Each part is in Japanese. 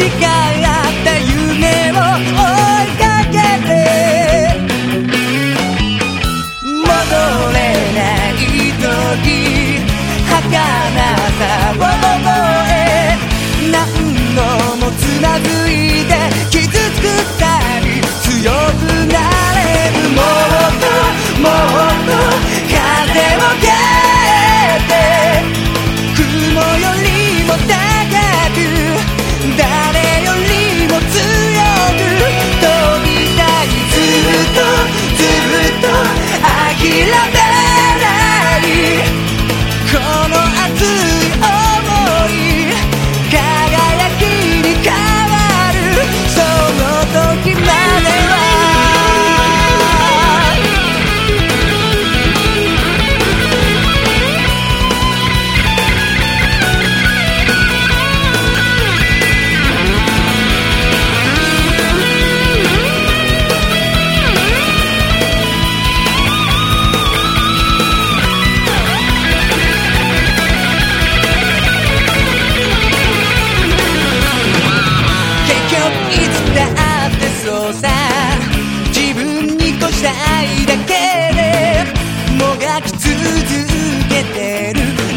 chica.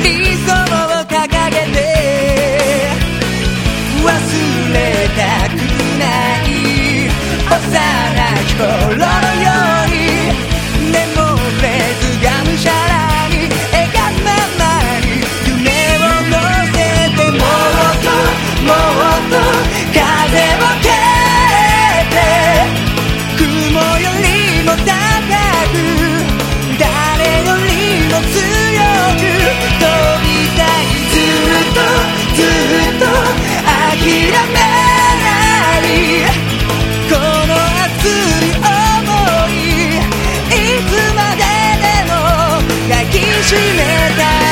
理想を掲げて忘れたくしめた